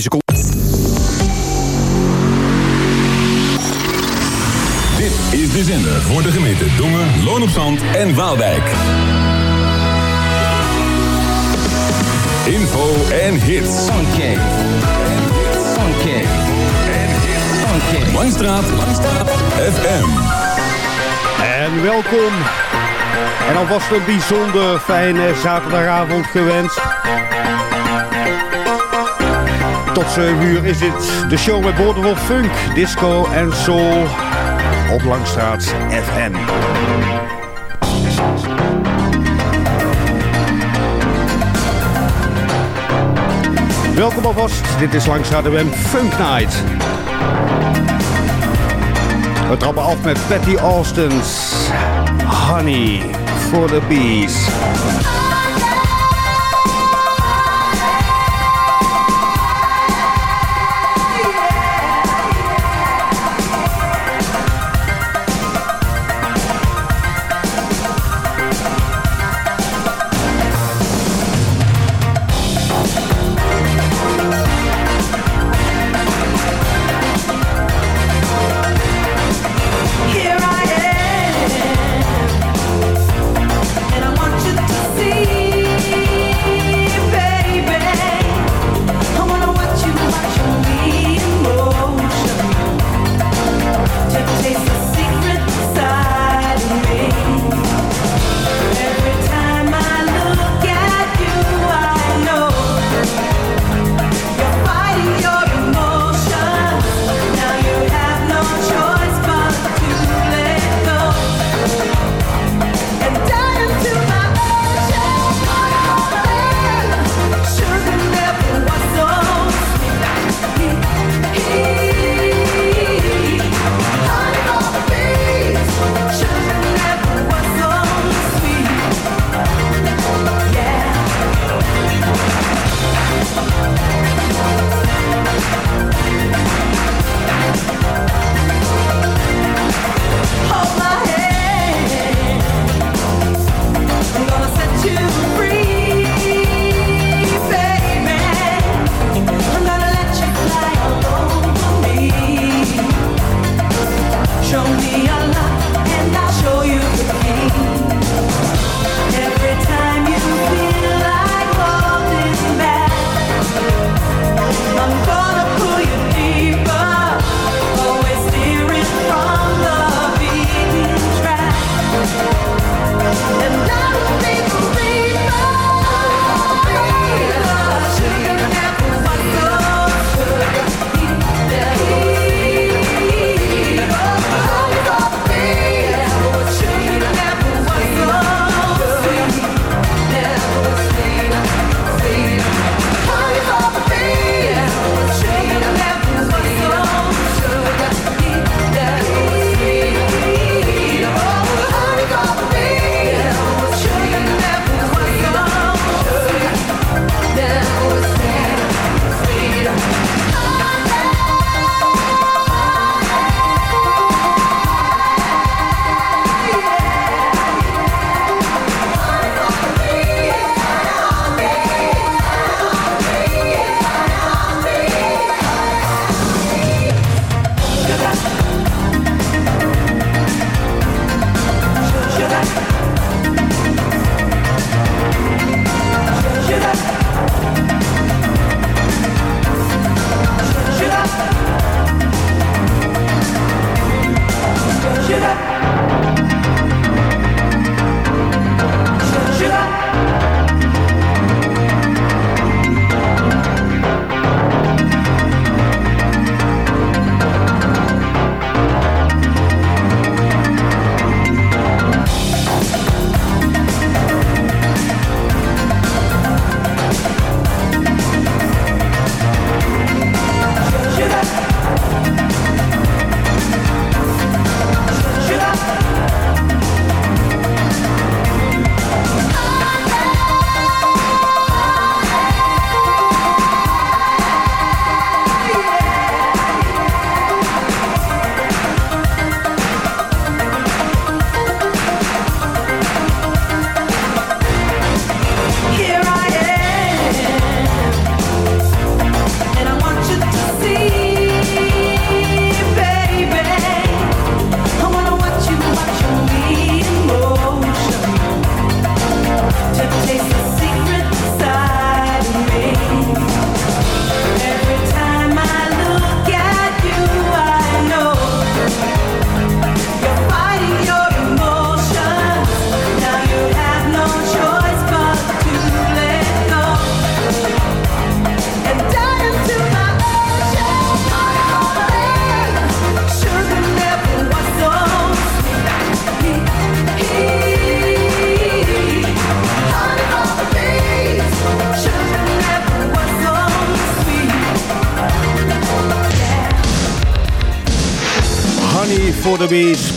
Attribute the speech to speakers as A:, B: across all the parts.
A: seconden.
B: Dit is de zender voor de gemeente Dongen, Loon op Zand en Waalwijk. Info en hits.
C: Funky. Funky. Funky.
B: Langstraat. Langstraat. FM.
A: En welkom. En alvast een bijzonder fijne zaterdagavond gewenst. Tot 7 uur is dit de show met boordevol funk, disco en soul op Langstraat FM. Welkom alvast, dit is Langstraat FM Funk Night. We trappen af met Patty Austin's Honey for the Bees.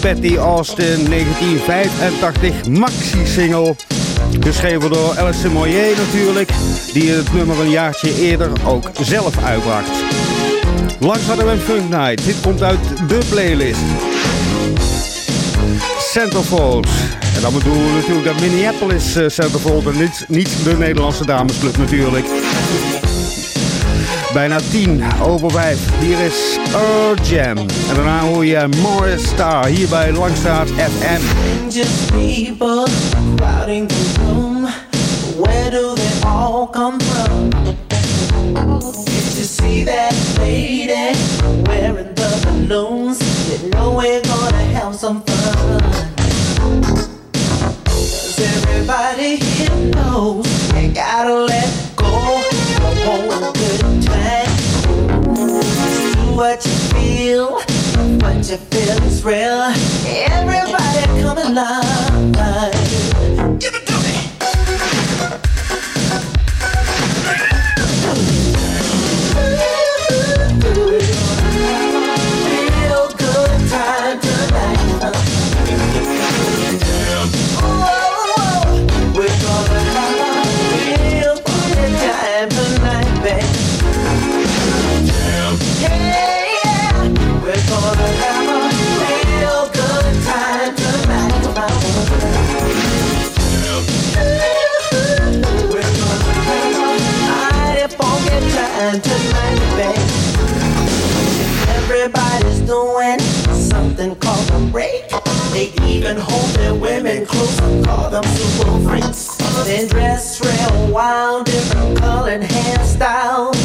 A: Patty Austin, 1985 maxi-single. Geschreven door Alison Moyer natuurlijk, die het nummer een jaartje eerder ook zelf uitbracht. Langs hadden we een Funk Night, dit komt uit de playlist. Centerfold. En dan bedoel ik natuurlijk dat Minneapolis eh, Centerfold en niet, niet de Nederlandse damesclub natuurlijk. Bijna tien over vijf. Hier is Jam, En daarna hoor je Morris Star hier bij Langstraat FM.
D: Just people crowding the room. Where do they all come from? Did you see that lady wearing the balloons? You know we're gonna have some fun. Everybody here knows you gotta let Everybody come along. wild, different colored hairstyles.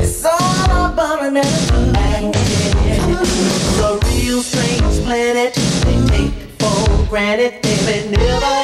D: It's all about an attitude. It's a real strange planet. They take for granted they've never.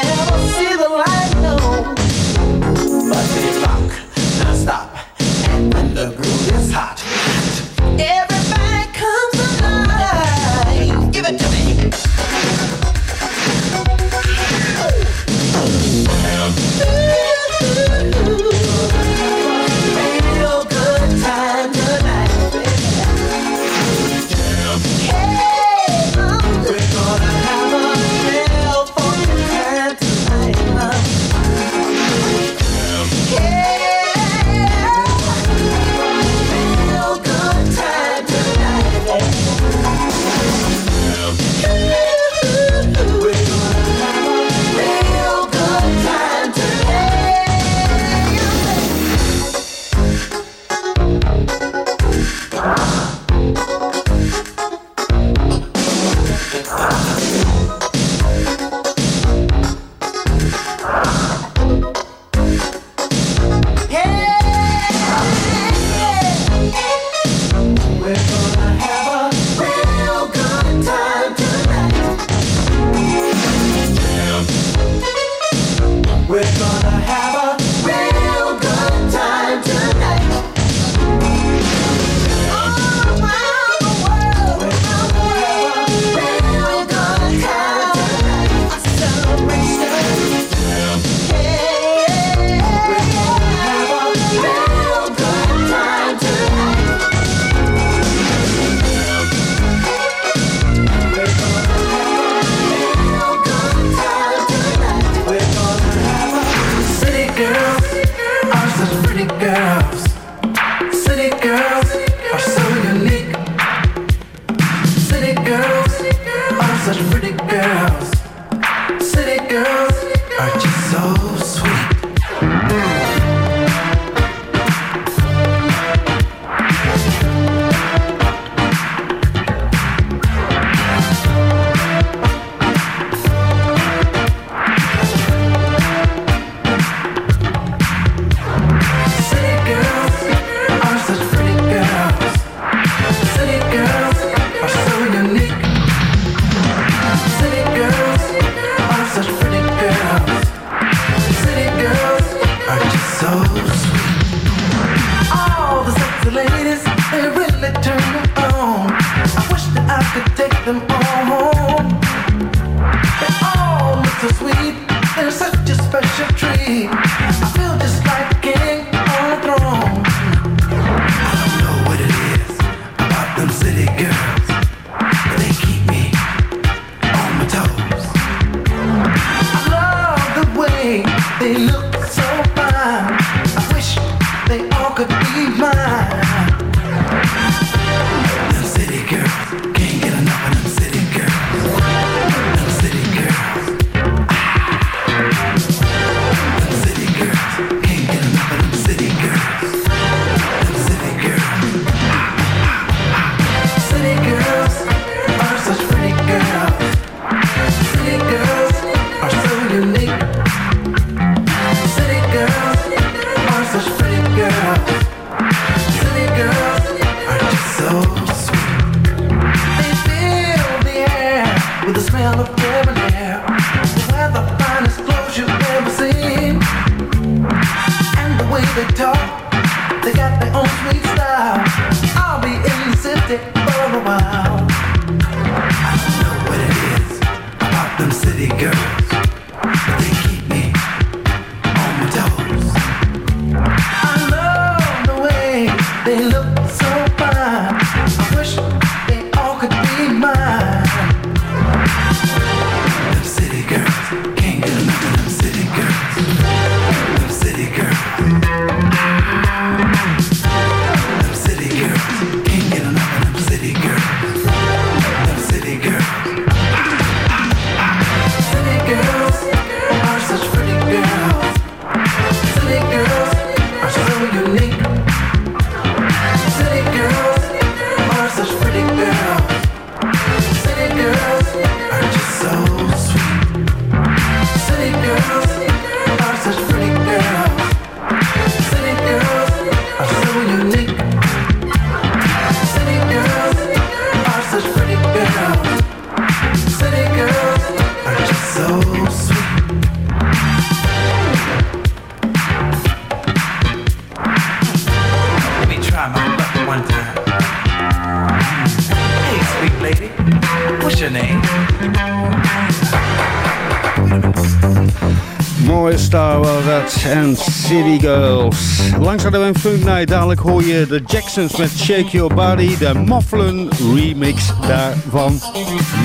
E: City Girls.
F: Langs hadden we een Funk Night. Dadelijk hoor je de Jacksons met Shake Your Body. De Mufflin remix daarvan.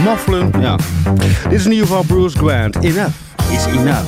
F: Mufflin, ja. Dit is in ieder geval Bruce Grant. Enough is enough.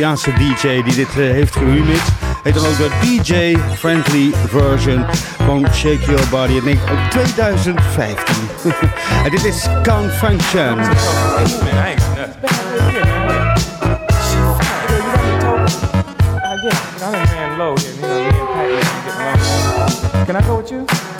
A: Italiaanse DJ die dit uh, heeft geremixed. Heet dan ook de DJ-friendly version van Shake Your Body in 2015. en dit is Confunction.
G: Can I go with you?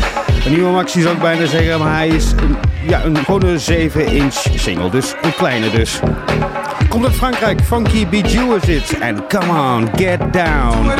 H: Een nieuwe maxi zou ik bijna zeggen, maar hij is ja, een, gewoon een 7-inch single, dus een kleine dus. Komt uit Frankrijk, Funky B. is it En come on, get down.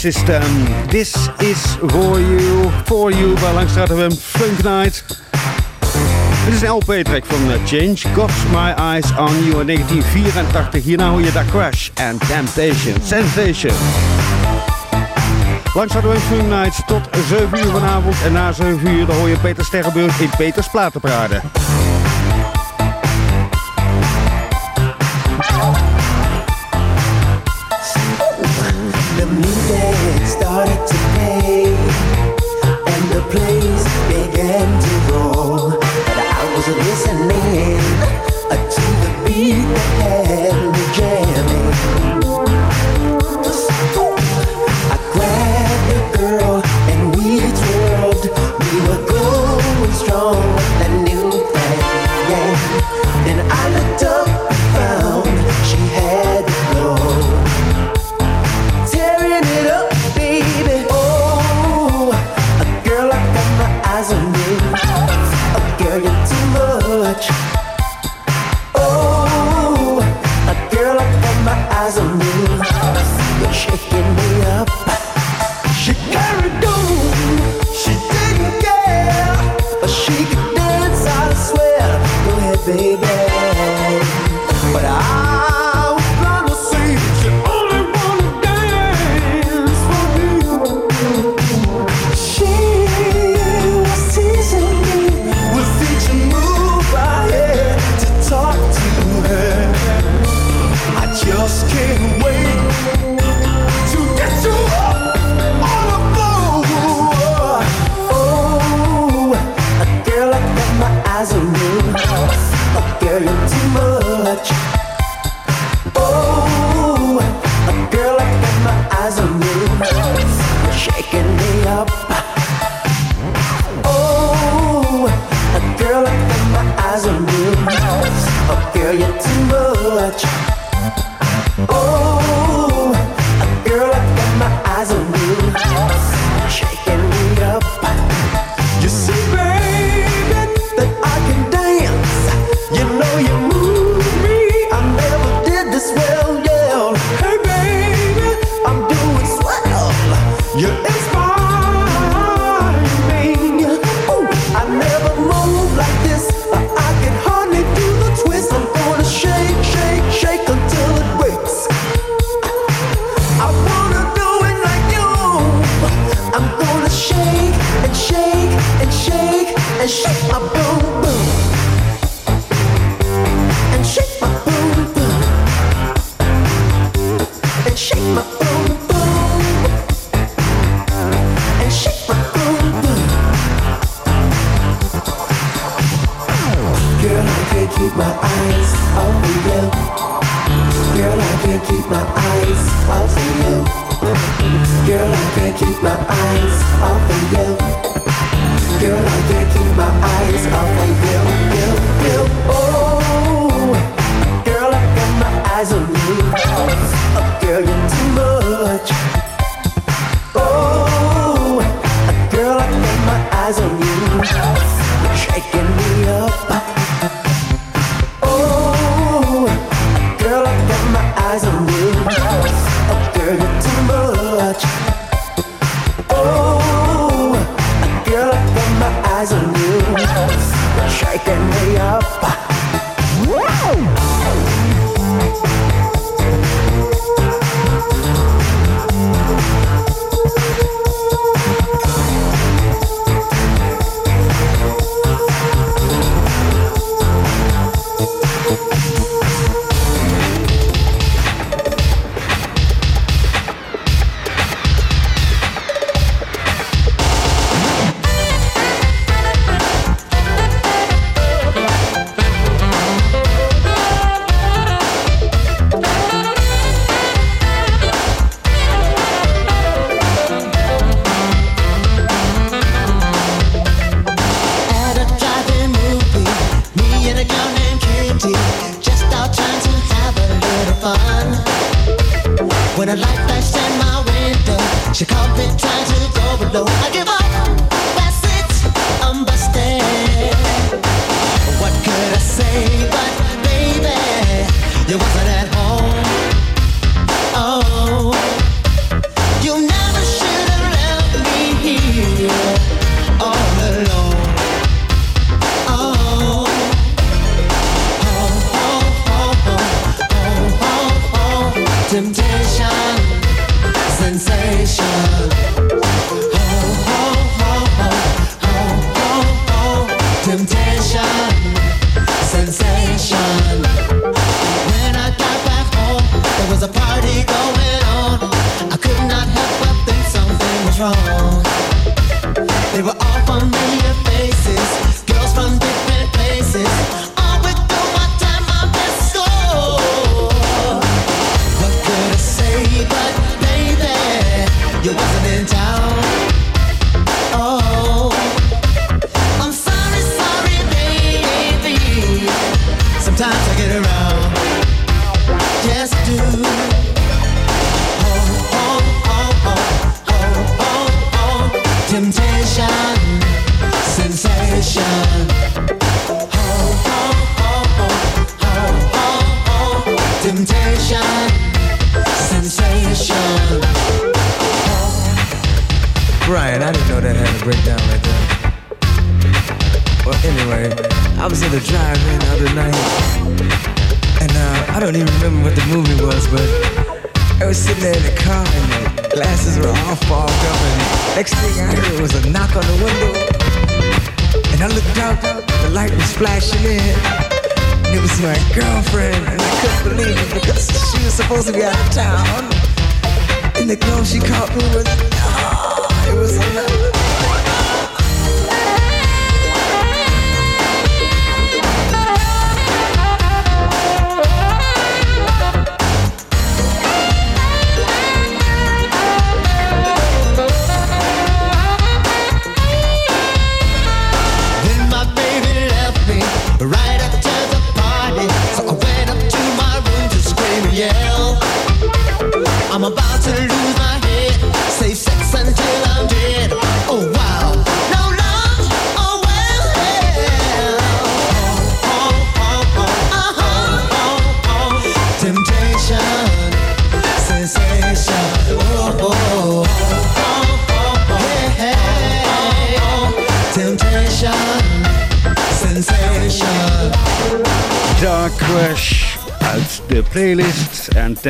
A: System. This is for you, for you bij Langstraat FM Funk Night. Dit is een LP-track van eh, Change, Got My Eyes On You in 1984. Hierna hoor je daar Crash and Temptation, Sensation. Langstraat we Funk Night tot 7 uur vanavond. En na 7 uur hoor je Peter Sterrenbeurs in Peters
I: Platenpraden.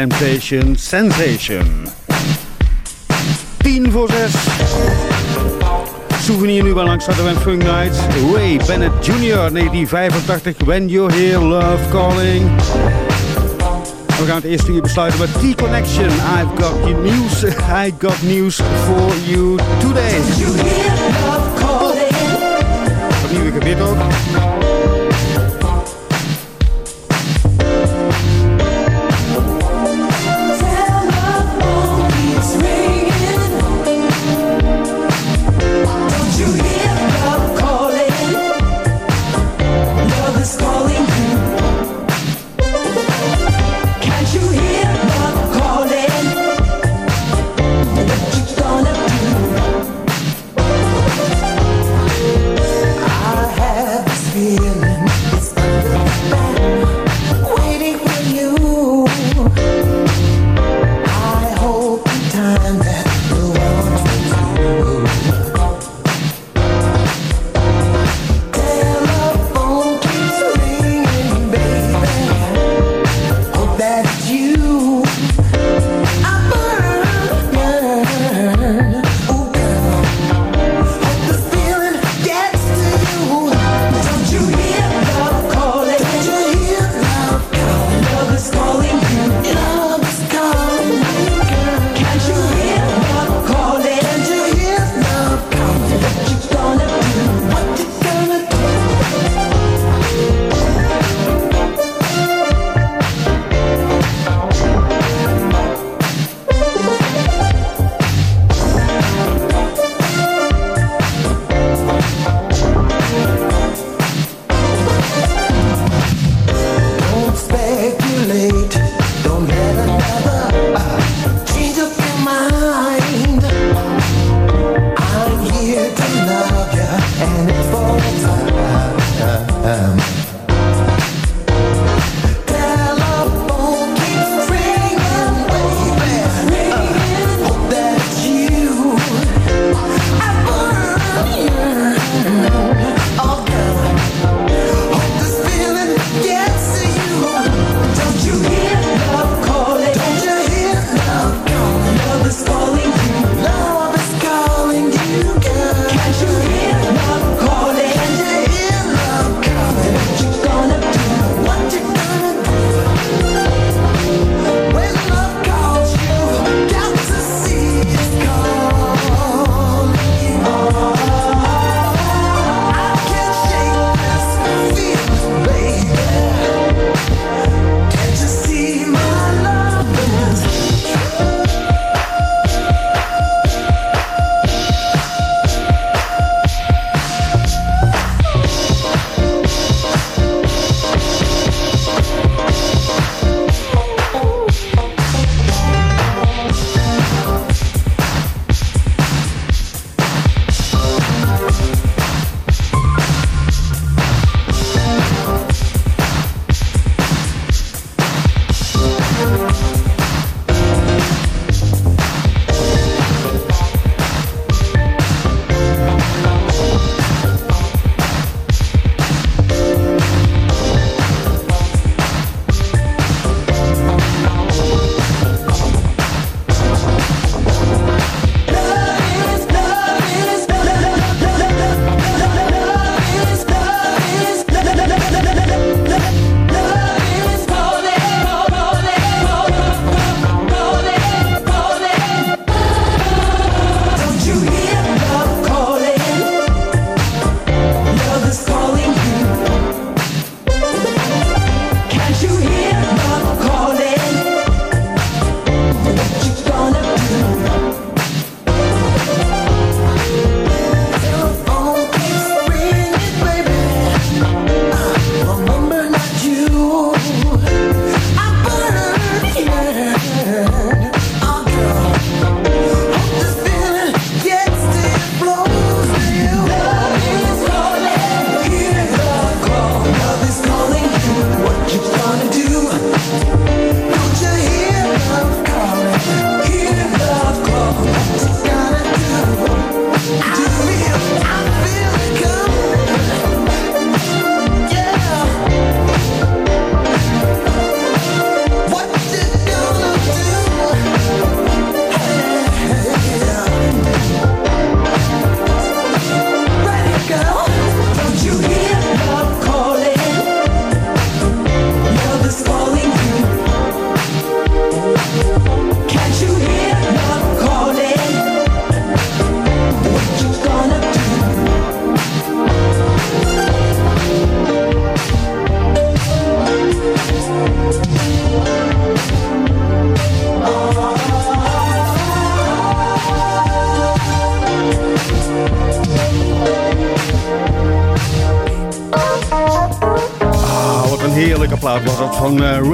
I: Temptation Sensation.
A: 10 voor 6. Souvenir nu bij langs en Funk Nights. Way Bennett Jr. 1985. When You Hear Love Calling. We gaan het eerste uur besluiten met T-Connection. I've got you news. I got news for you today. You hear love calling. Oh,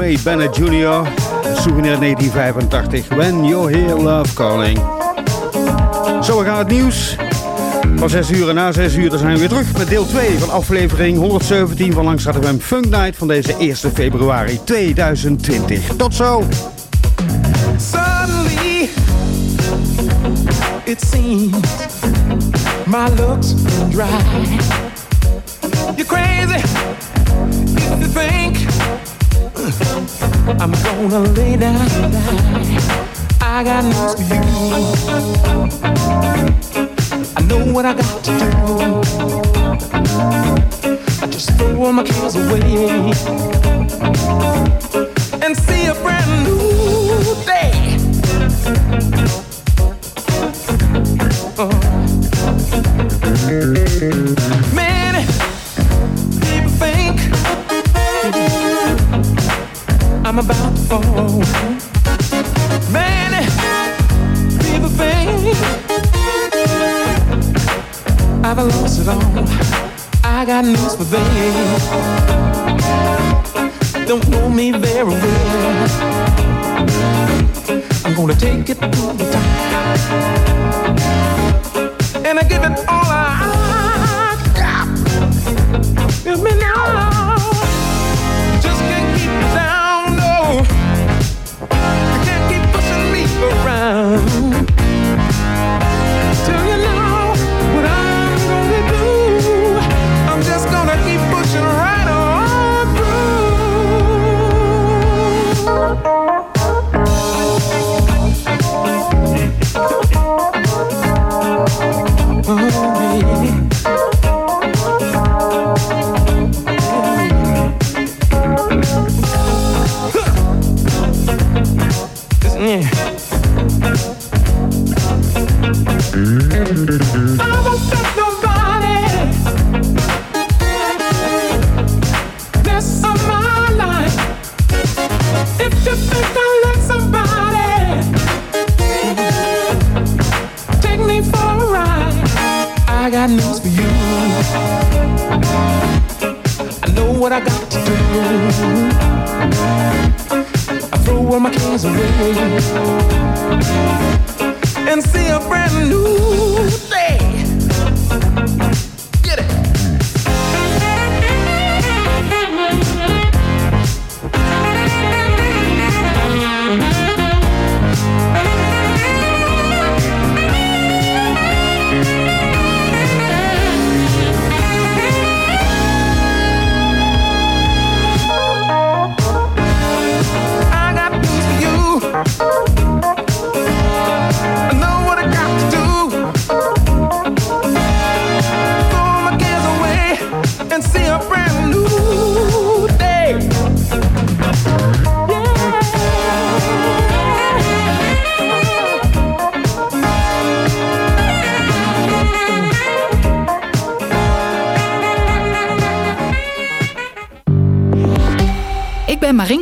A: Ray Bennett Jr. Souvenir 1985. When You're Here, Love Calling. Zo, we gaan het nieuws. Van 6 uur en na 6 uur zijn we weer terug met deel 2 van aflevering 117 van Langs FM Funk Night van deze 1 februari 2020. Tot zo!
J: Suddenly, it seems my looks dry. You're crazy I'm gonna lay down die. I got news for you. I know what I got to do. I just throw all my cares away and see a brand new day. Oh. I'm about to fall. Many people think I've lost it all. I got news for them don't know me very well. I'm gonna take it to the top. And I give it all I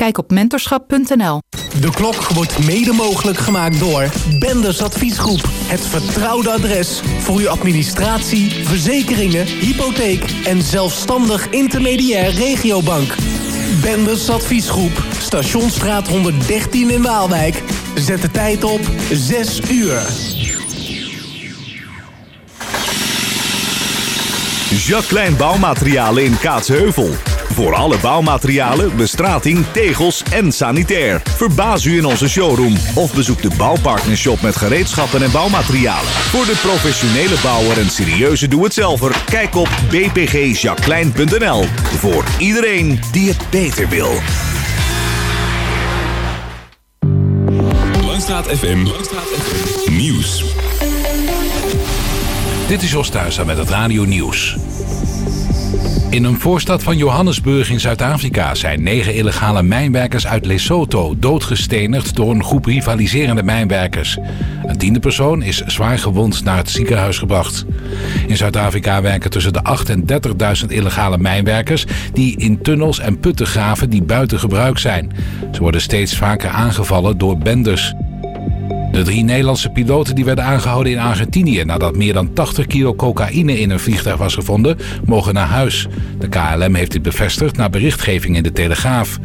K: Kijk op mentorschap.nl.
L: De klok wordt mede mogelijk gemaakt door Benders Adviesgroep. Het vertrouwde adres voor uw administratie, verzekeringen, hypotheek en zelfstandig intermediair regiobank. Benders Adviesgroep, Stationsstraat 113 in Waalwijk. Zet de tijd op 6 uur.
M: Jacques Klein Bouwmaterialen in Kaatsheuvel. Voor alle bouwmaterialen, bestrating, tegels en sanitair. Verbaas u in onze showroom of bezoek de Bouwpartnershop met gereedschappen en bouwmaterialen. Voor de professionele bouwer en serieuze doe-het-zelver, kijk op bpgjacqueline.nl. Voor iedereen die het beter wil.
B: Langstraat FM. Langstraat FM. Nieuws.
N: Dit is Jos met het Radio Nieuws. In een voorstad van Johannesburg in Zuid-Afrika zijn negen illegale mijnwerkers uit Lesotho doodgestenigd door een groep rivaliserende mijnwerkers. Een tiende persoon is zwaar gewond naar het ziekenhuis gebracht. In Zuid-Afrika werken tussen de 8 en 30.000 illegale mijnwerkers die in tunnels en putten graven die buiten gebruik zijn. Ze worden steeds vaker aangevallen door bendes. De drie Nederlandse piloten die werden aangehouden in Argentinië nadat meer dan 80 kilo cocaïne in een vliegtuig was gevonden, mogen naar huis. De KLM heeft dit bevestigd na berichtgeving in de Telegraaf.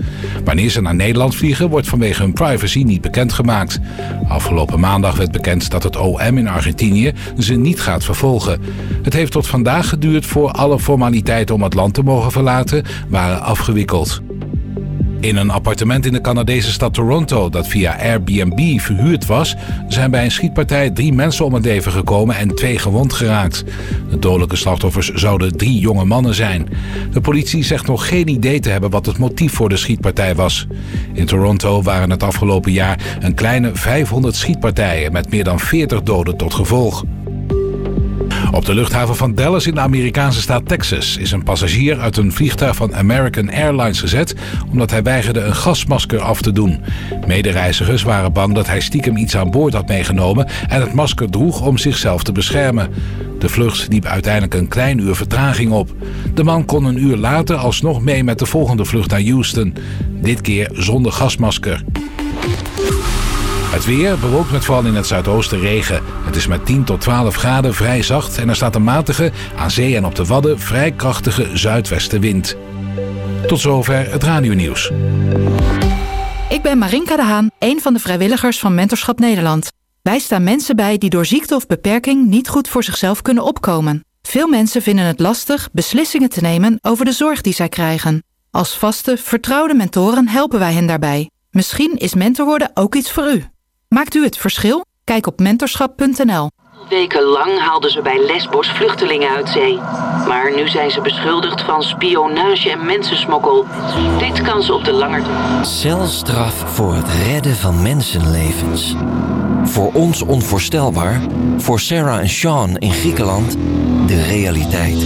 N: Wanneer ze naar Nederland vliegen, wordt vanwege hun privacy niet bekendgemaakt. Afgelopen maandag werd bekend dat het OM in Argentinië ze niet gaat vervolgen. Het heeft tot vandaag geduurd voor alle formaliteiten om het land te mogen verlaten waren afgewikkeld. In een appartement in de Canadese stad Toronto dat via Airbnb verhuurd was, zijn bij een schietpartij drie mensen om het leven gekomen en twee gewond geraakt. De dodelijke slachtoffers zouden drie jonge mannen zijn. De politie zegt nog geen idee te hebben wat het motief voor de schietpartij was. In Toronto waren het afgelopen jaar een kleine 500 schietpartijen met meer dan 40 doden tot gevolg. Op de luchthaven van Dallas in de Amerikaanse staat Texas is een passagier uit een vliegtuig van American Airlines gezet omdat hij weigerde een gasmasker af te doen. Medereizigers waren bang dat hij stiekem iets aan boord had meegenomen en het masker droeg om zichzelf te beschermen. De vlucht liep uiteindelijk een klein uur vertraging op. De man kon een uur later alsnog mee met de volgende vlucht naar Houston. Dit keer zonder gasmasker. Het weer bewolkt met vooral in het zuidoosten regen. Het is met 10 tot 12 graden vrij zacht en er staat een matige, aan zee en op de Wadden vrij krachtige zuidwestenwind. Tot zover het radionieuws.
K: Ik ben Marinka de Haan, een van de vrijwilligers van Mentorschap Nederland. Wij staan mensen bij die door ziekte of beperking niet goed voor zichzelf kunnen opkomen. Veel mensen vinden het lastig beslissingen te nemen over de zorg die zij krijgen. Als vaste, vertrouwde mentoren helpen wij hen daarbij. Misschien is mentor worden ook iets voor u. Maakt u het verschil? Kijk op mentorschap.nl.
O: Wekenlang haalden ze bij Lesbos vluchtelingen uit zee. Maar nu zijn ze beschuldigd van spionage en mensensmokkel. Dit kan ze op de lange
P: Celstraf voor het redden van mensenlevens. Voor ons onvoorstelbaar, voor Sarah en Sean in Griekenland de realiteit.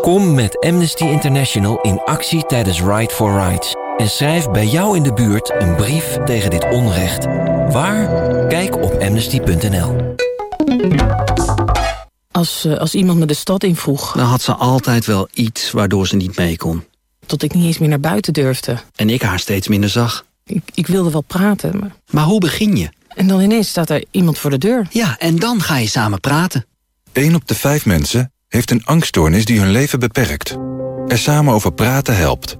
P: Kom met Amnesty International in actie tijdens Ride for Rights. En schrijf bij jou in de buurt een brief tegen dit onrecht. Waar? Kijk op amnesty.nl.
Q: Als, eh, als iemand me de stad invroeg.
R: Dan had ze altijd wel iets waardoor ze niet mee kon.
Q: Tot ik niet eens meer naar buiten durfde.
R: En ik haar steeds minder zag.
Q: Ik, ik wilde wel praten, maar...
R: Maar hoe begin je?
Q: En dan ineens staat er iemand voor de deur.
R: Ja, en dan ga je samen praten.
M: 1 op de 5 mensen heeft een angststoornis die hun leven beperkt. Er samen over praten helpt.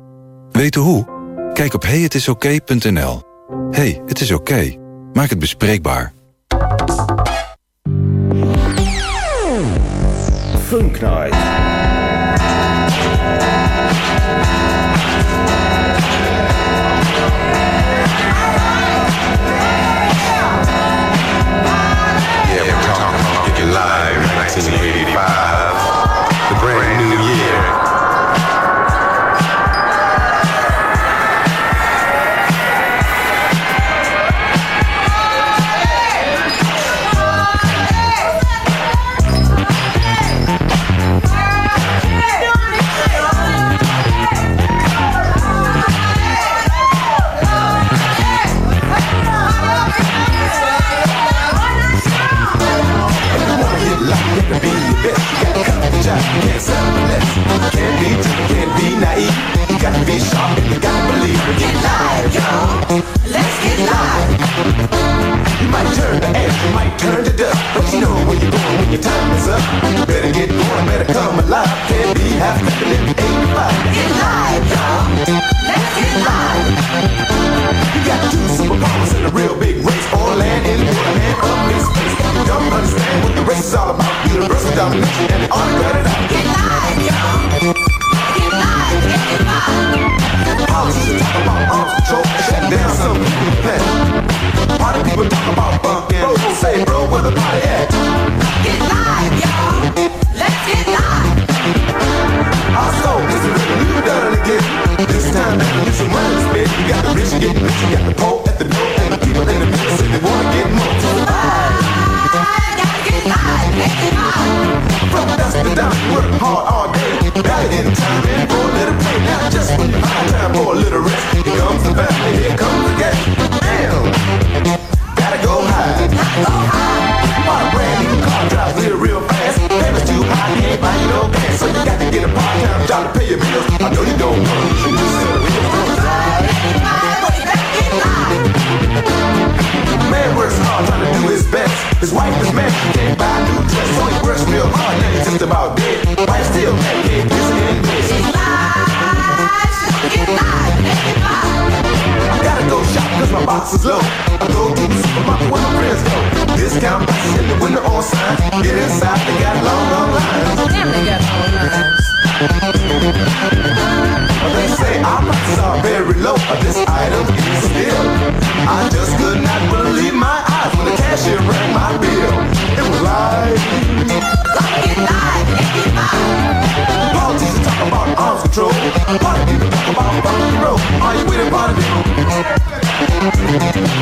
M: Weten hoe? Kijk op heyhetisoké.nl. Hey, het is oké. Maak het bespreekbaar.
S: Funk
T: Can't settle less. Can't be timid, can't be naive. You gotta be sharp and you gotta believe. Get live, y'all. Let's get live. You might turn to ash, you might turn to dust. But you know where you're going when your time is up. You better get going, better come alive. Can't be half stepping in 85. Get live, y'all. Let's get live. You got two superpowers in a real big race. Or land in one hand up in space. You don't understand what the race is all about. Universal domination and it ought to cut it out. Get live, y'all. Get live, get live. Politicians talk about arms control and shutting down some people plan. Party people talk about bunking. Bro, say, bro, where the party at? Get live, y'all. get got the pole at the door, and the people in the mix, and they wanna get more. I, to get
E: high, get high.
T: From dusk dawn, work hard all day, in time, little pay. Now just when you time for a little rest, here comes the band, here comes the gas. Damn, gotta go high, brand new car real fast, too can't buy no so you got to get a part-time job to pay your bills. I know you don't want to, His wife is mad, she can't buy a new dress, so he works real hard, now he's just about dead. Wife still kiss her in bed. I gotta go shop cause my box is low. I go to the supermarket where my friends go. Discount prices in the window on sign. Get inside, they got long, long lines.
U: Damn, they got long lines.
T: They say our prices are very low. but This item is still. I just could not believe my eyes when the cashier rang my bill. It was live. Politicians talk about arms control. Party people talk about rock and roll. Are you with it, party people?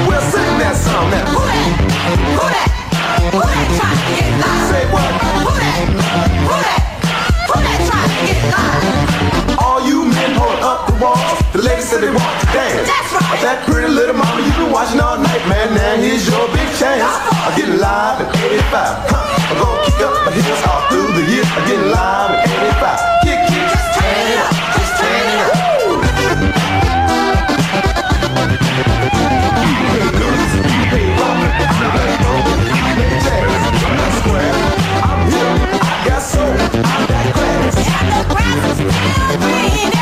T: Well, sing that song now. Who that? Who that? Who that trying to get live? Say what? Who that? Who that? The. Ladies said they want to dance. That's right. That pretty little mama you've been watching all night, man. Now here's your big chance. I'm getting live at 85. Huh. I'm gonna kick up my heels all through the years. I'm getting live at 85. Kick, kick, just turn it up. Just turn it up. People going crazy every day. Say they can't cope, say they gotta get away. Now where you gonna run? It's just the right way. Son asked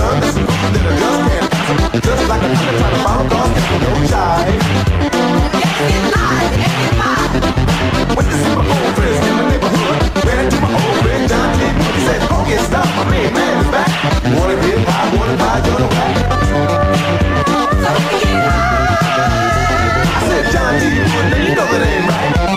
T: son, that's question that I just can't. Just like I'm trying to follow God's no jive. When you see my old in my neighborhood, ran into my old friend John. He said, "Oh, my man back. Wanna get high, wanna buy, join the whack." I said, John you know that ain't right.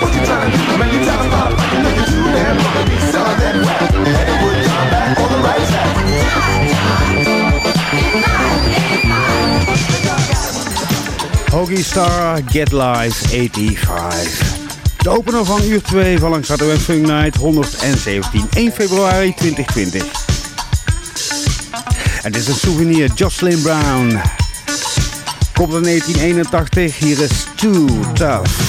E: Hoagie Star, Get Live 85. De opener van uur 2 van langs Hardware Funk Night 117, 1 februari 2020. En dit is een souvenir, Jocelyn Brown. Komt uit 1981, hier is Too Tough.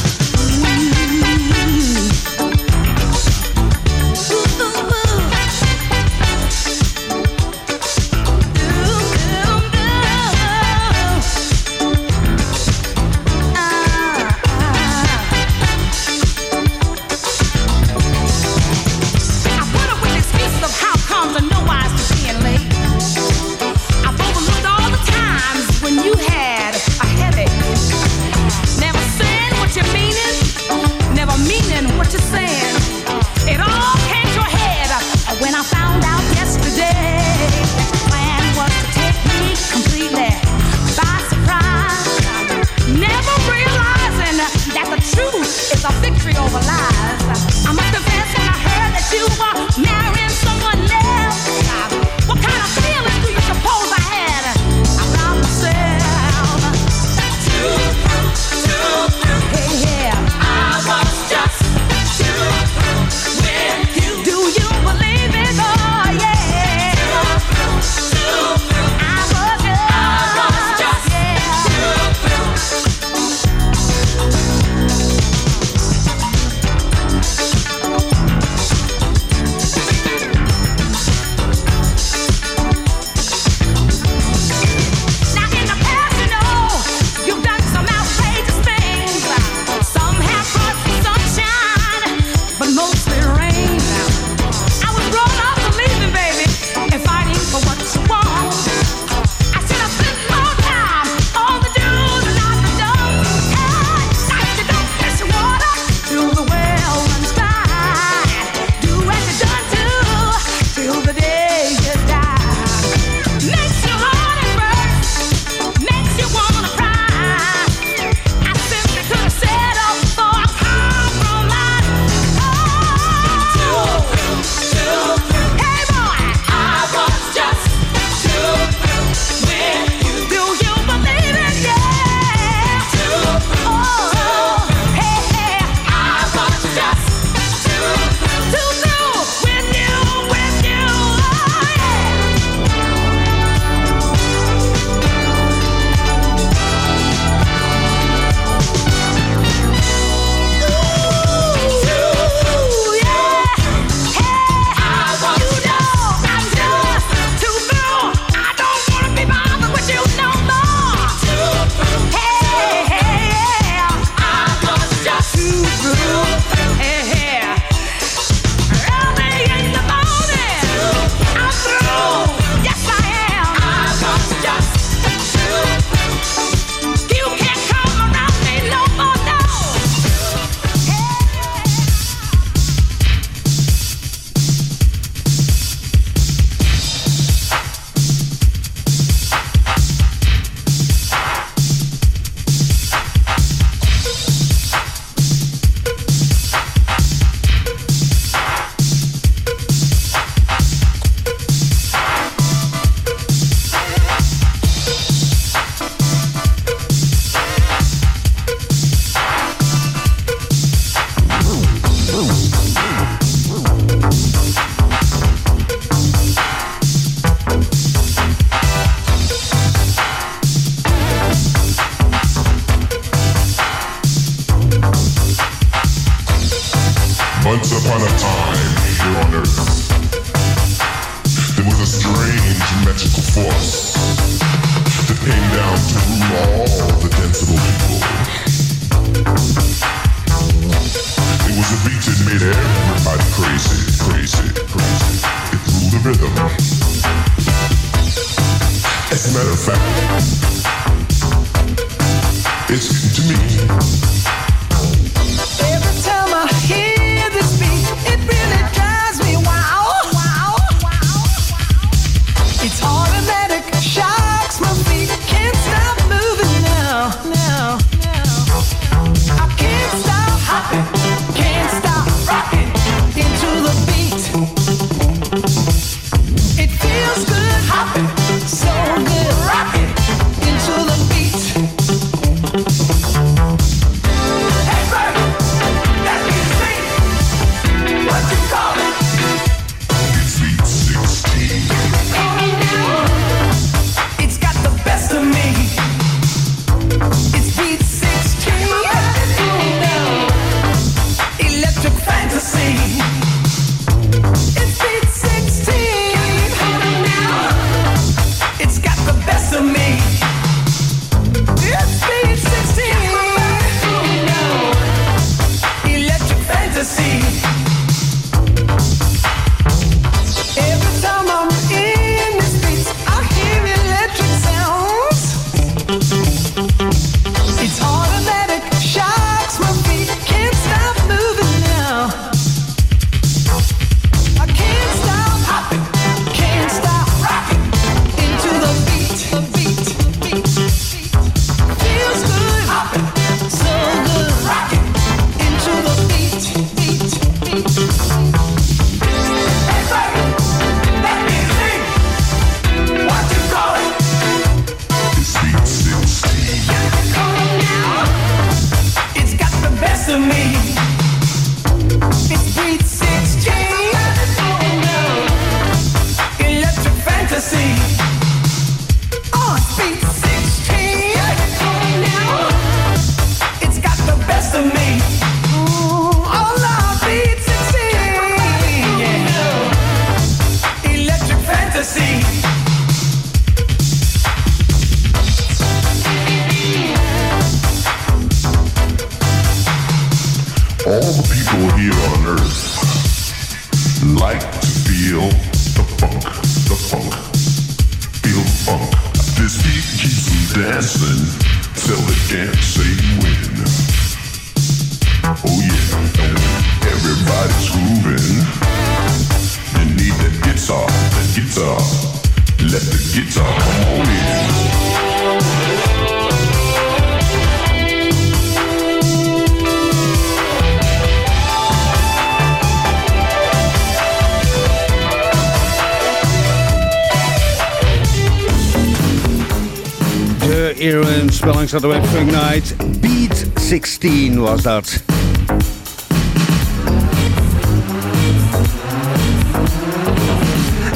V: Saturday Funk
A: Night. Beat 16 was dat.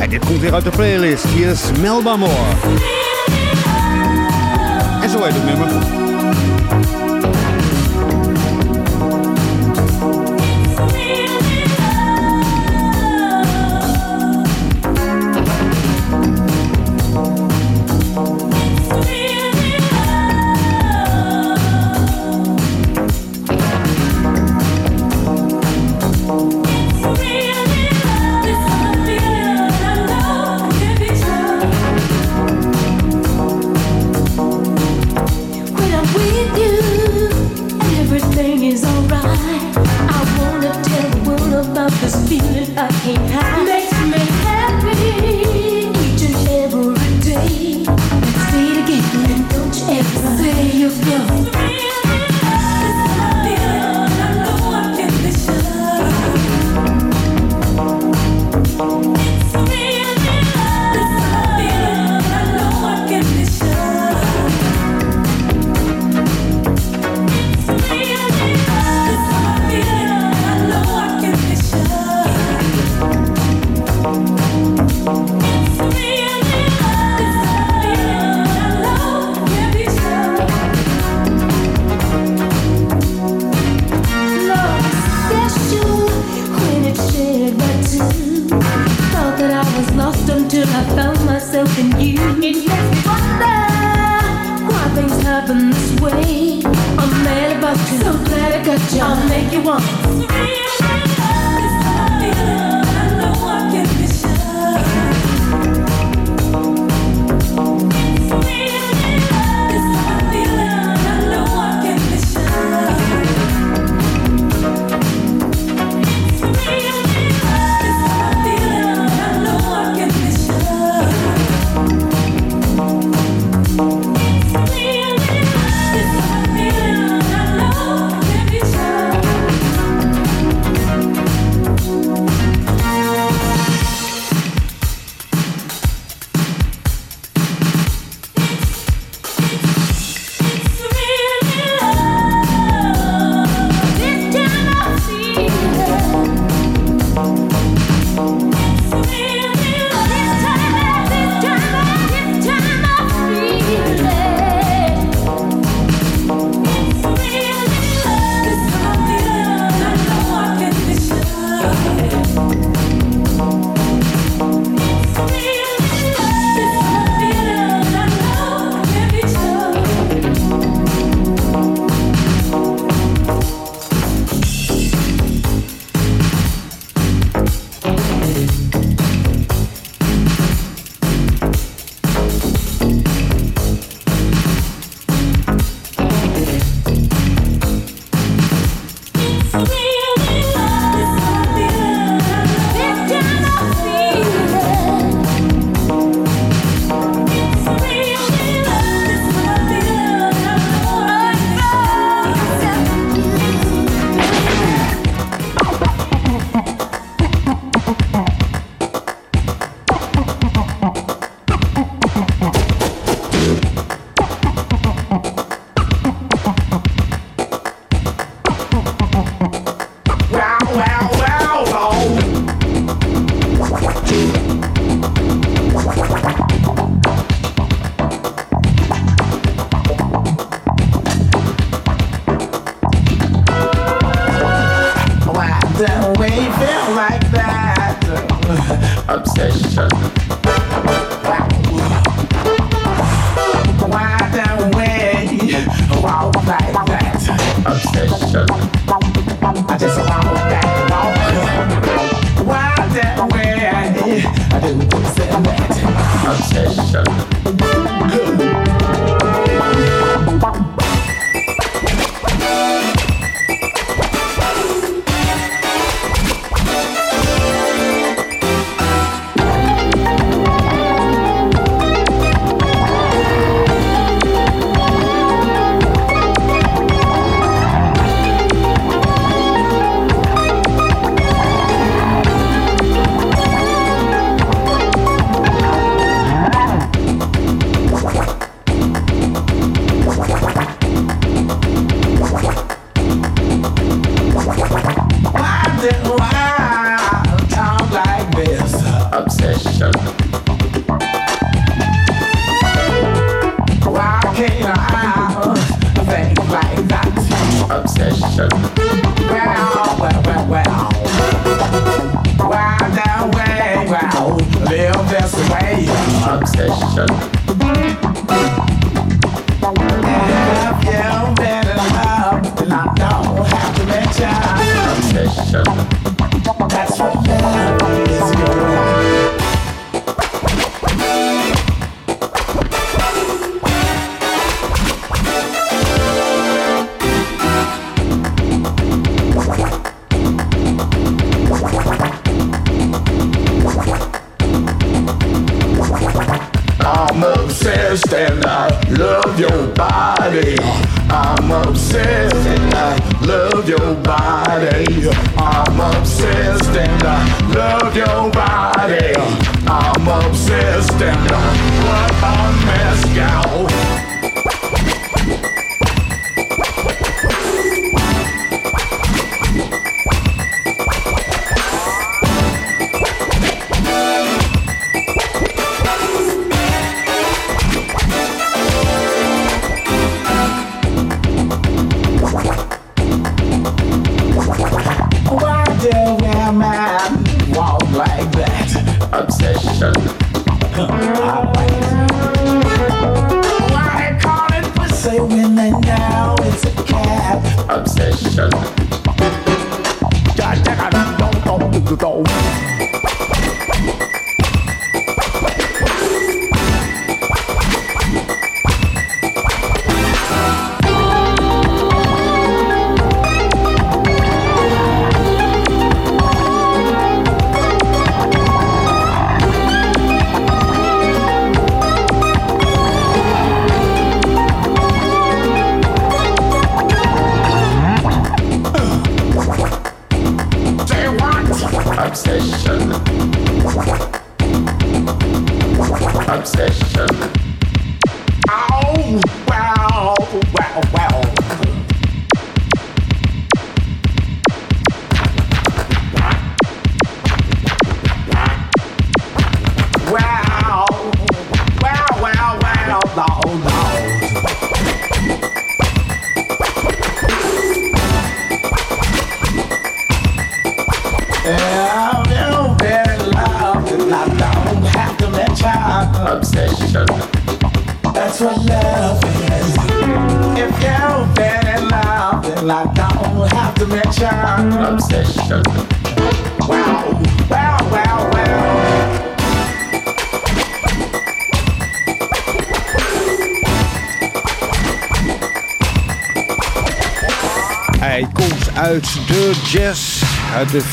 A: En dit komt weer uit de playlist. Hier is Melba Moore. En zo heet het nummer.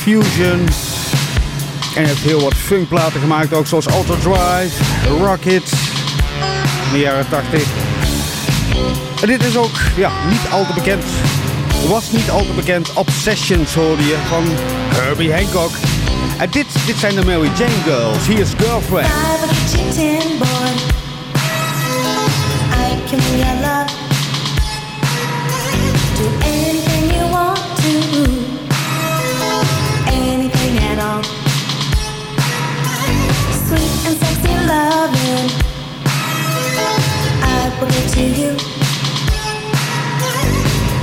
A: Fusion. En heeft heel wat funkplaten gemaakt, ook zoals Auto Drive, Rocket, in de jaren 80. En dit is ook ja, niet al te bekend, was niet al te bekend. Obsessions hoorde je van Herbie Hancock. En dit, dit zijn de Mary Jane Girls. Hier is Girlfriend.
W: To you.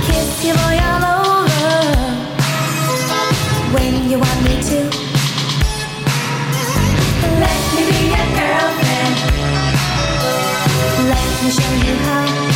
W: Kiss you boy all over. When you want me to. Let me be your girlfriend. Let me show you how.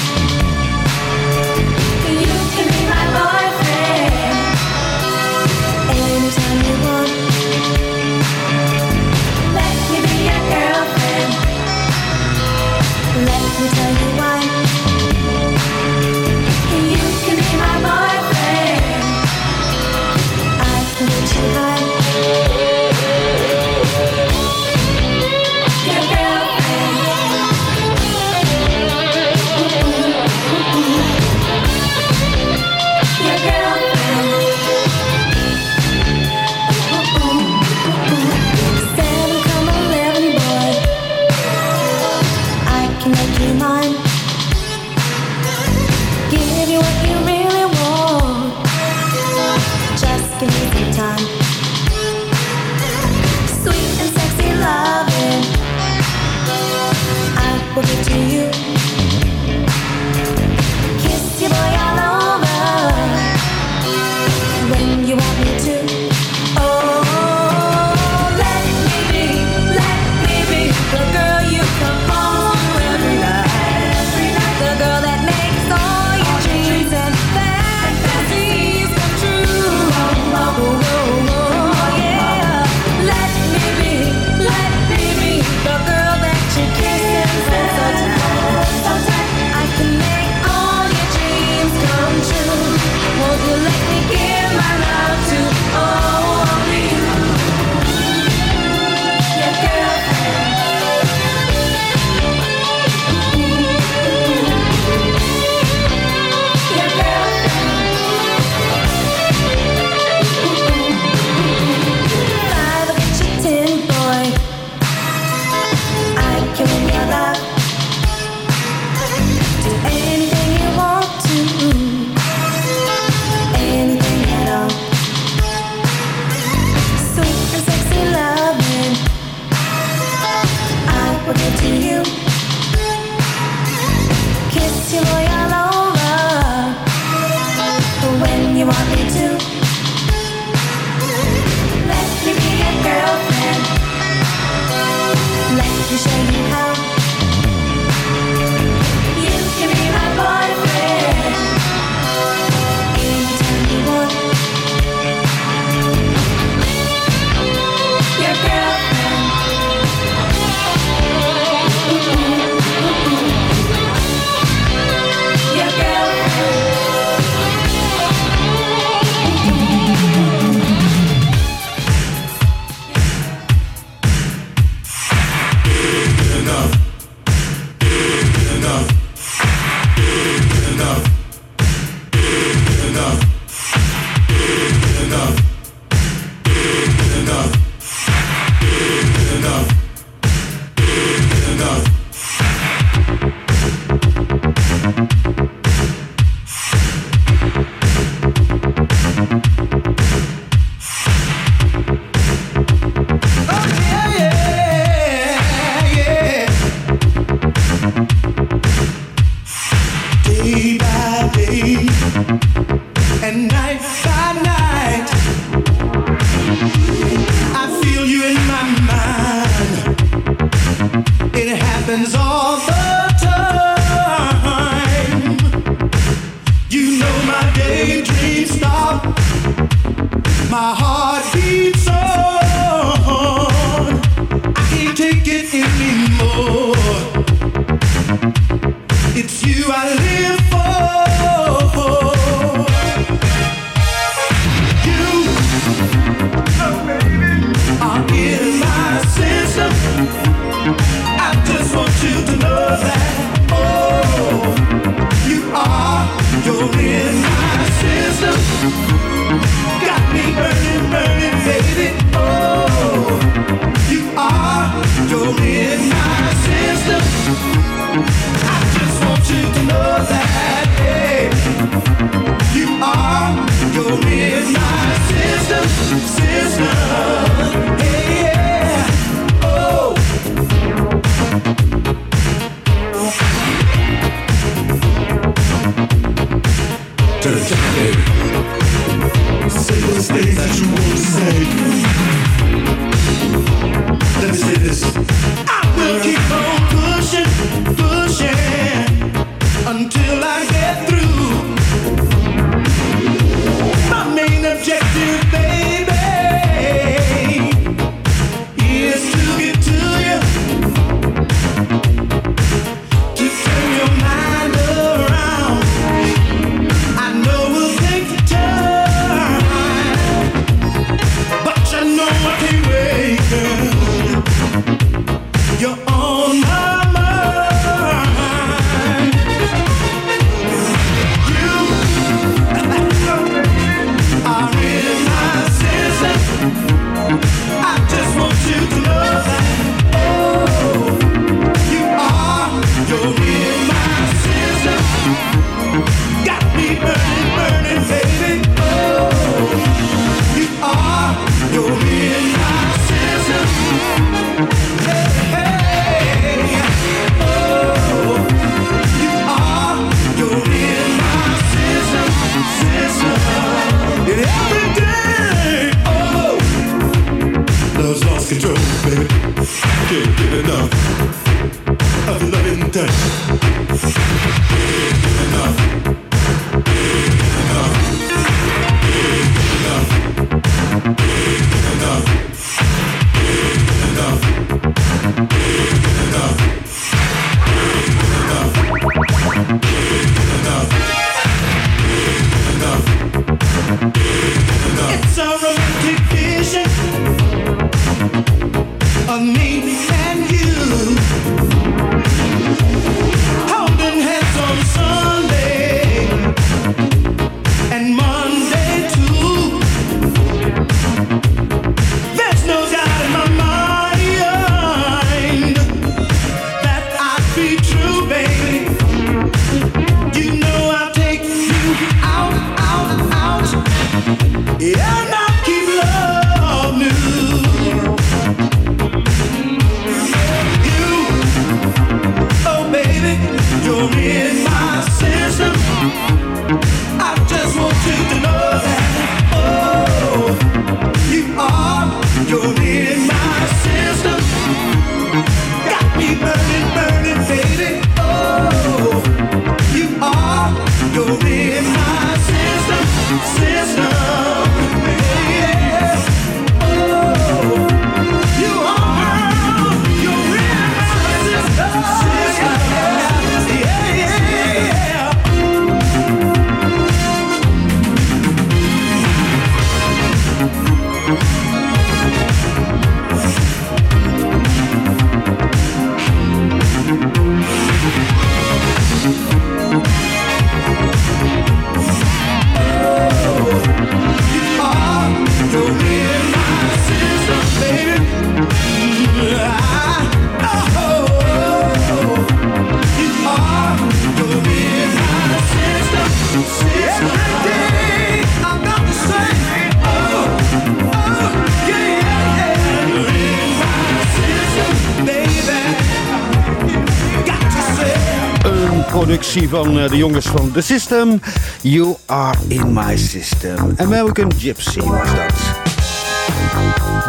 A: Eh, de jongens van The System. You are in my system. American Gypsy was dat.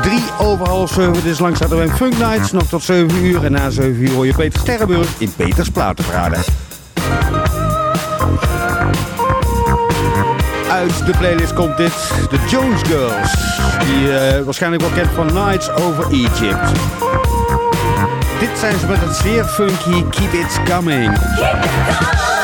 A: Drie over dus langs hadden we een Funk Nights. Nog tot 7 uur en na 7 uur hoor je Peter Sterrenburg in Peters Platenparade. Uit de playlist komt dit, de Jones Girls. Die eh, waarschijnlijk wel kent van Nights Over Egypt. Dit zijn ze met het zeer funky Keep It Coming.
W: Keep it coming.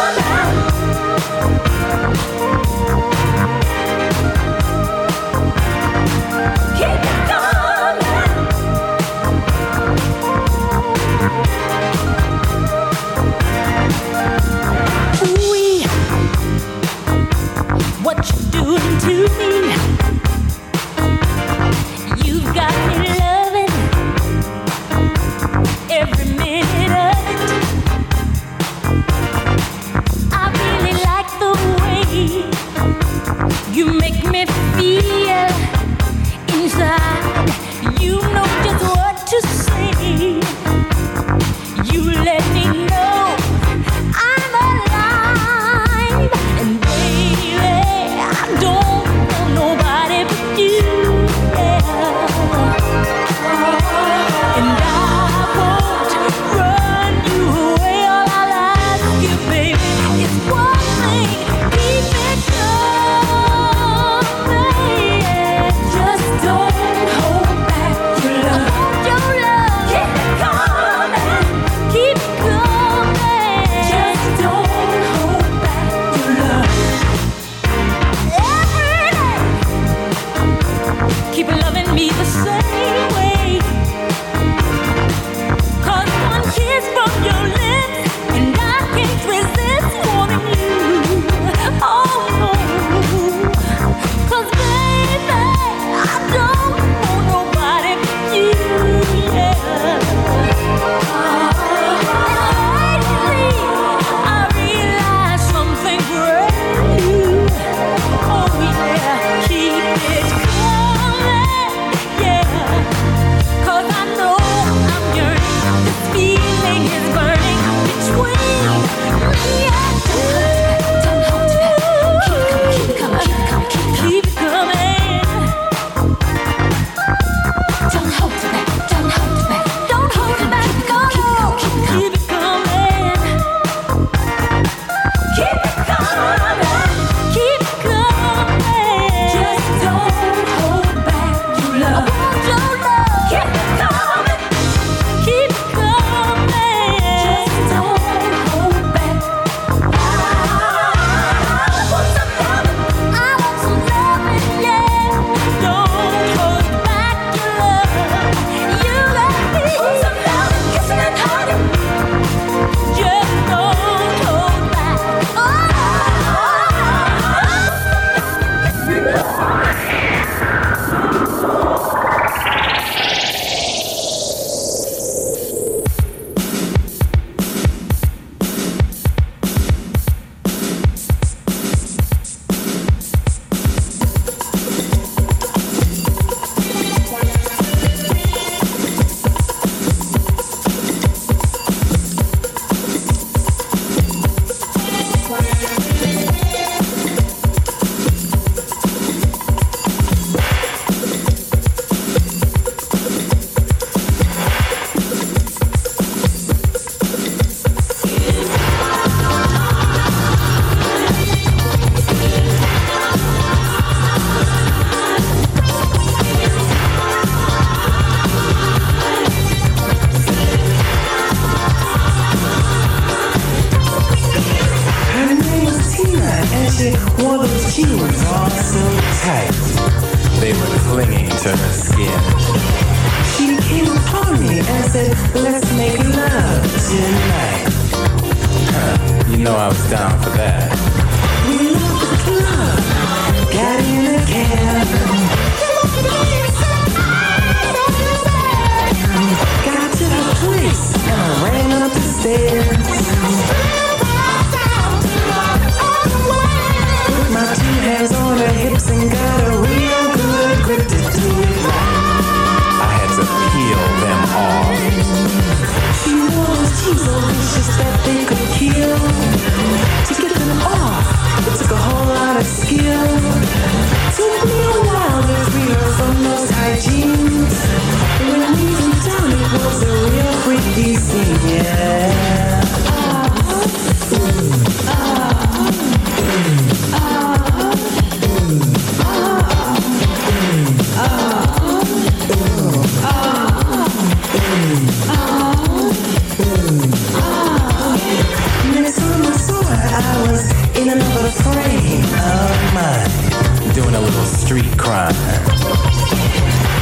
C: Little street crime.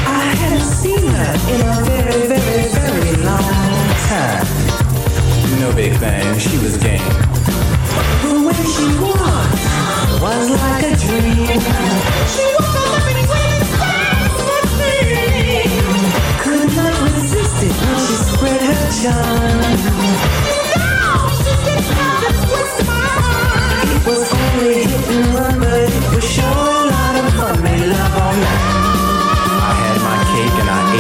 X: I hadn't seen her in a very, very, very long time.
C: No big thing. She was game.
X: The way she was was like a dream. She was a living fantasy. Could not resist it when she spread her charm. It was only hit and run, but it was sure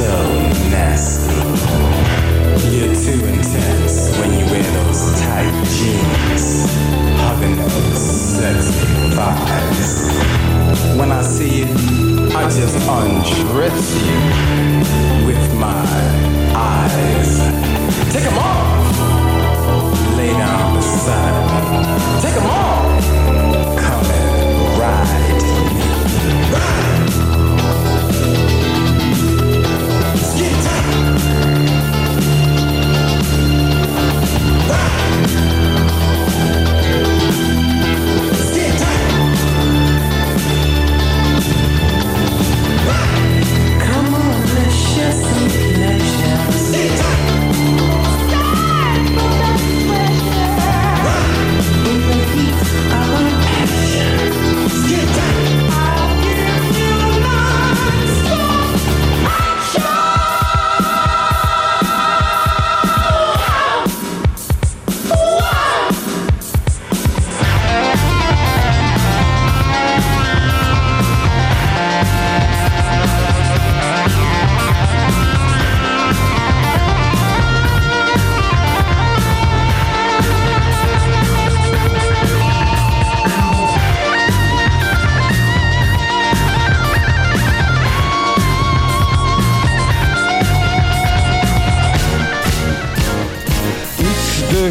X: so
C: nasty. You're too intense when you wear those tight jeans, hugging those sexy. When I see you, I just undress you with my eyes. Take 'em off. Lay down beside me. Take 'em off. Come and ride me. Ride. Get
A: down.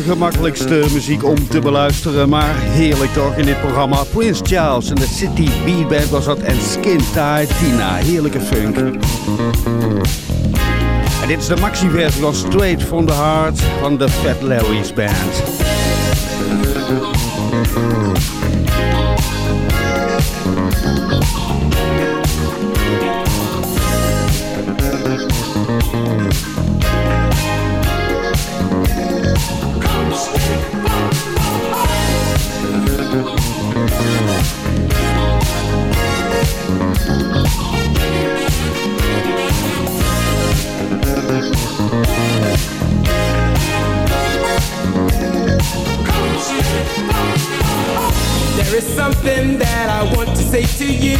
A: Gemakkelijkste muziek om te beluisteren, maar heerlijk toch in dit programma. Prince Charles en de City Band was dat en Skin Tight Tina. Heerlijke funk. En dit is de maxi-versie van Straight from the Heart van de Fat Larry's Band.
C: There is something that I want to say to you.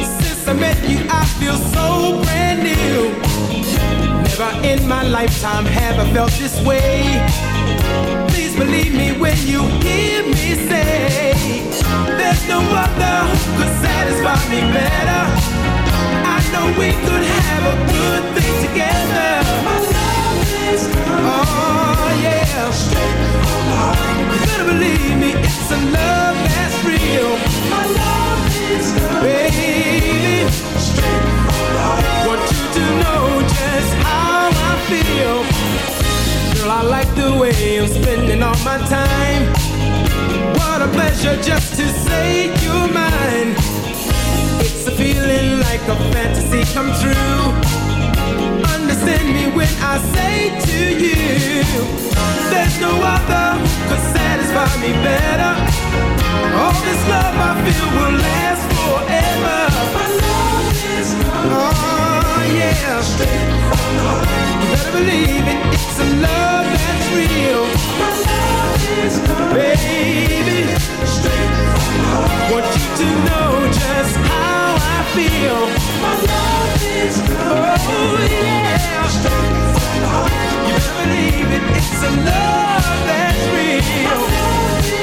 C: Since I met you, I feel so brand new.
J: Never in my lifetime have I felt this way. Please believe me when you hear me say, There's no other who could satisfy me better. I know we could have a good thing together. My love is Oh yeah. Believe me, it's a love that's real. My love is Baby, want you to know just how I feel. Girl, I like the way spending all my time. What a pleasure just to say you're mine. It's a feeling like a fantasy come true. Understand me when I say to you, there's no other could satisfy me better. All this love I feel will last forever. My love is Oh It's a love that's real.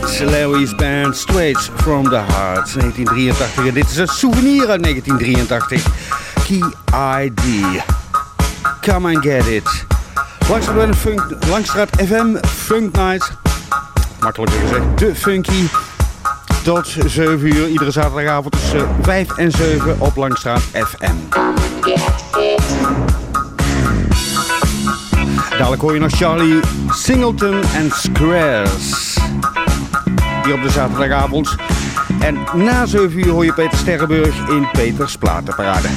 A: Fats Larry's Band, Straight from the Heart, 1983. En dit is een souvenir uit 1983. Key ID. Come and get it. Langstraat, Langstraat FM Funk Night. Makkelijker gezegd, de Funky. Tot 7 uur, iedere zaterdagavond tussen 5 en 7 op Langstraat FM. Dadelijk hoor je nog Charlie Singleton en Squares. Hier op de zaterdagavond. En na 7 uur hoor je Peter Sterrenburg in Peters Platenparade.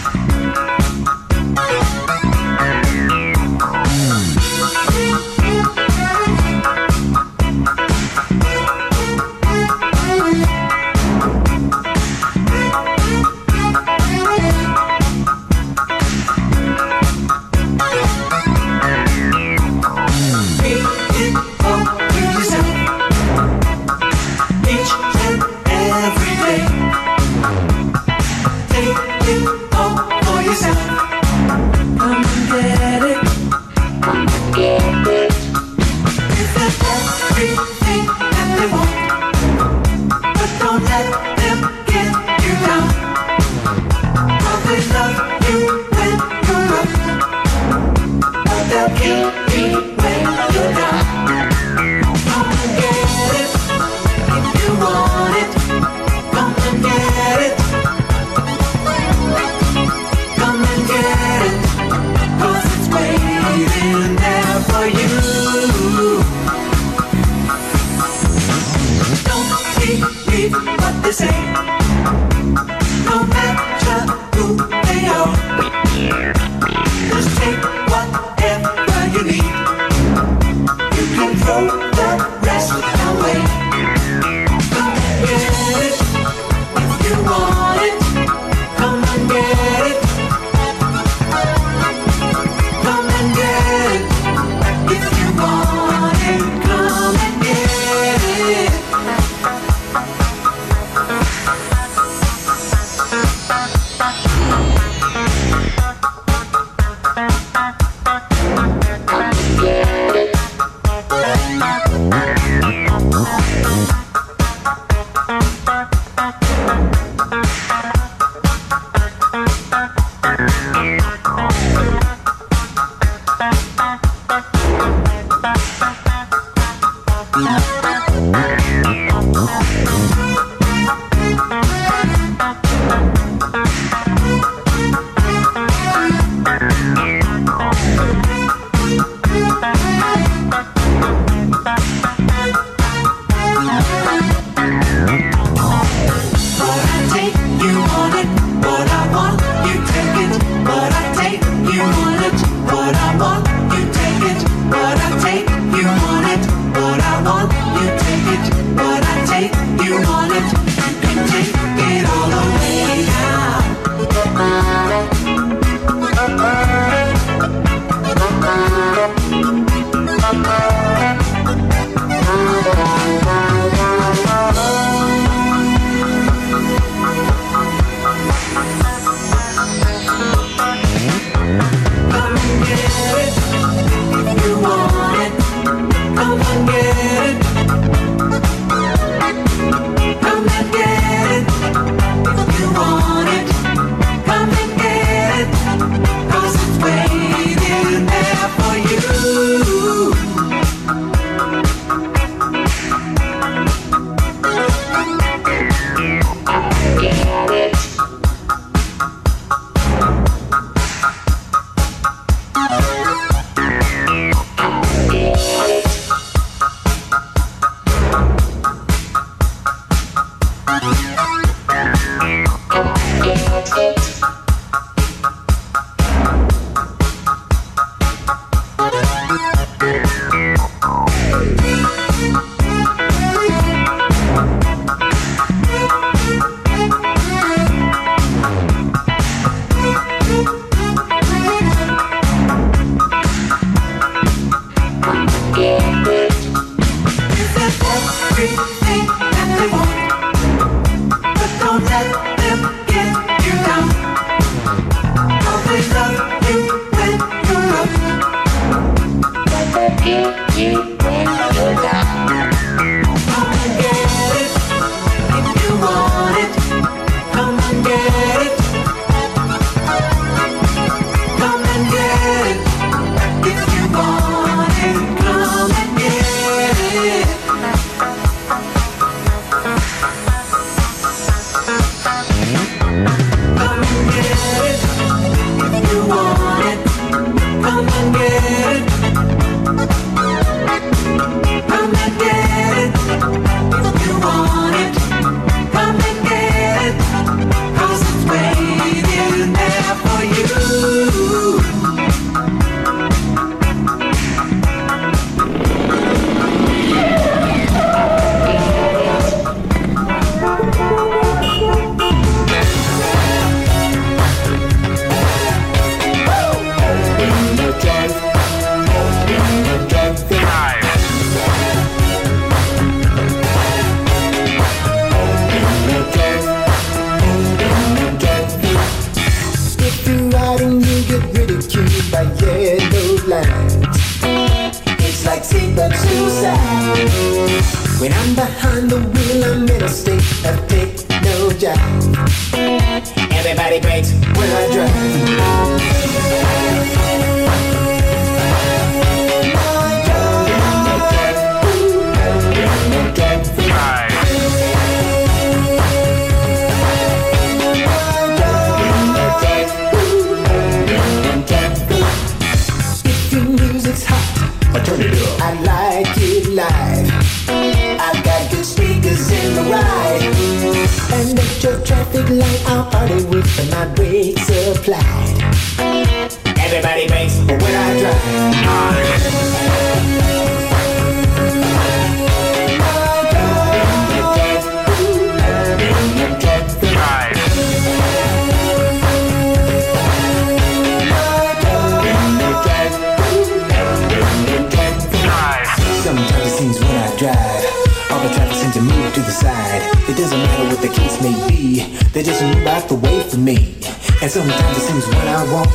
I: Seems when I drive, all the traffic seems to move to the side. It doesn't matter what the case may be, they just move out the way for me. And sometimes it seems when I walk,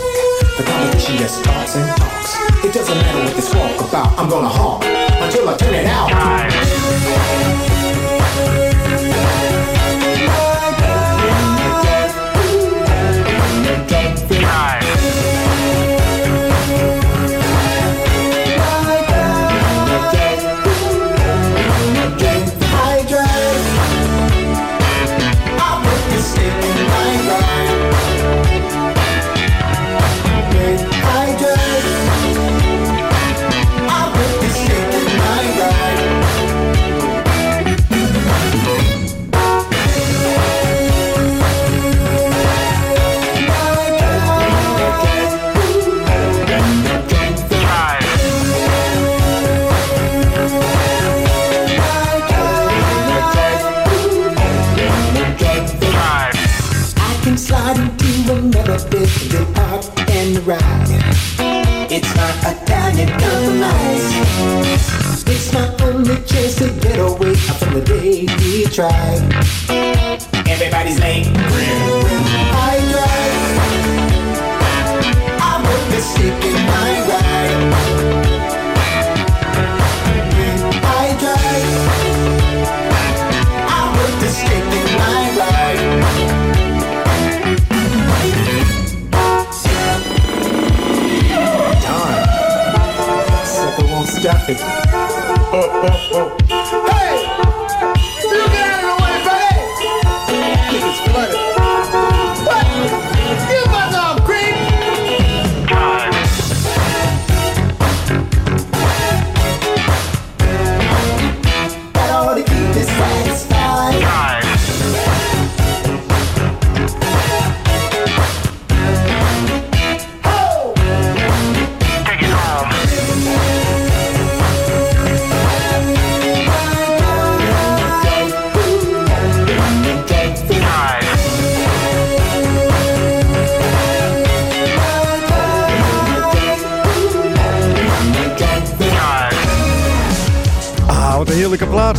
I: the competition just talks and talks. It doesn't matter what this walk about, I'm gonna honk until I turn it out. I the day we tried. Everybody's late. I drive. I put the stick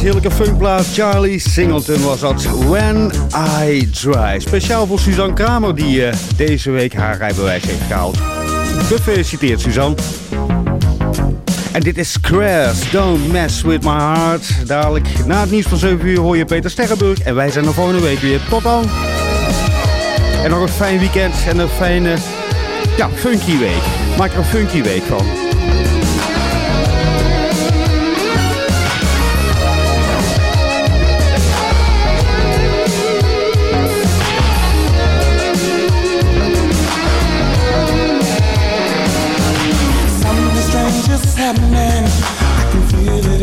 A: heerlijke plaat, heerlijke funkplaat. Charlie Singleton was dat. When I Drive. Speciaal voor Suzanne Kramer, die eh, deze week haar rijbewijs heeft gehaald. Gefeliciteerd, Suzanne. En dit is Squares, Don't Mess With My Heart. Dadelijk na het nieuws van 7 uur hoor je Peter Sterrenburg. En wij zijn er volgende week weer. Tot dan. En nog een fijn weekend en een fijne, ja, funky week. Maak er een funky week van.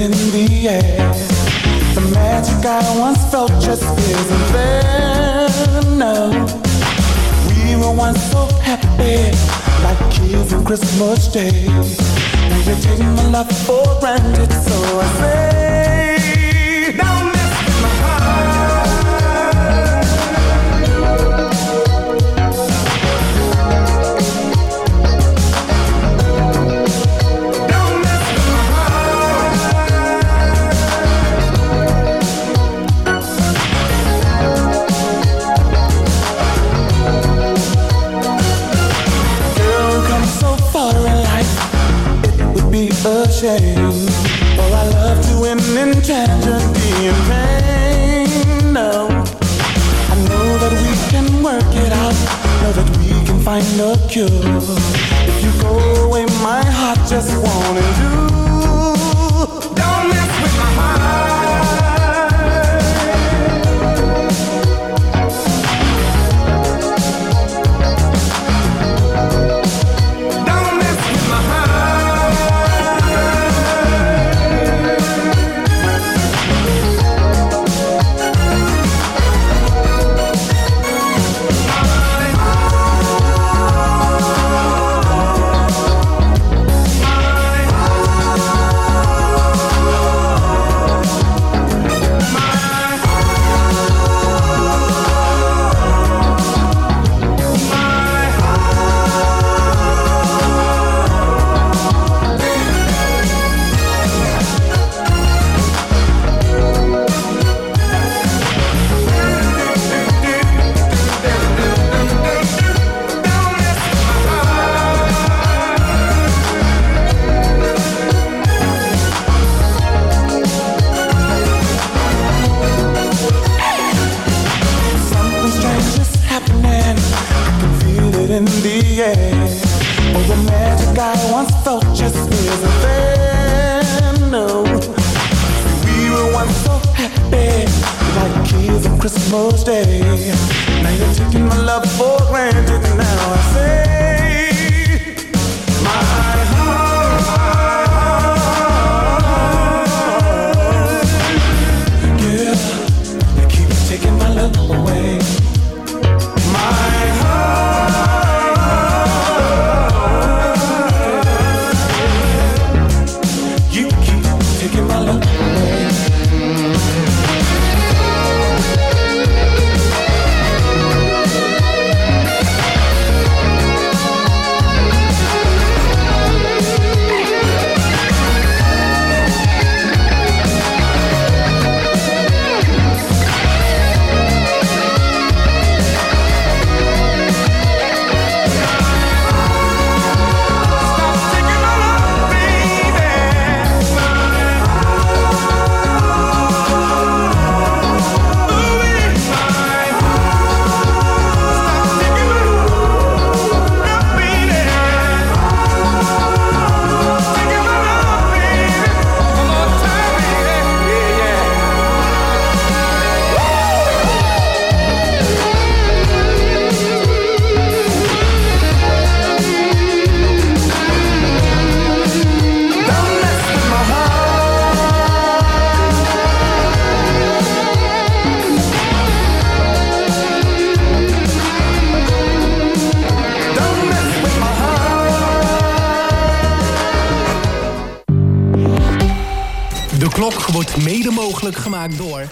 X: In the air. The magic I once felt just isn't there. No, we were once so happy, like kids on Christmas Day. Now you're taking my love for granted, so I say,
L: maakt door.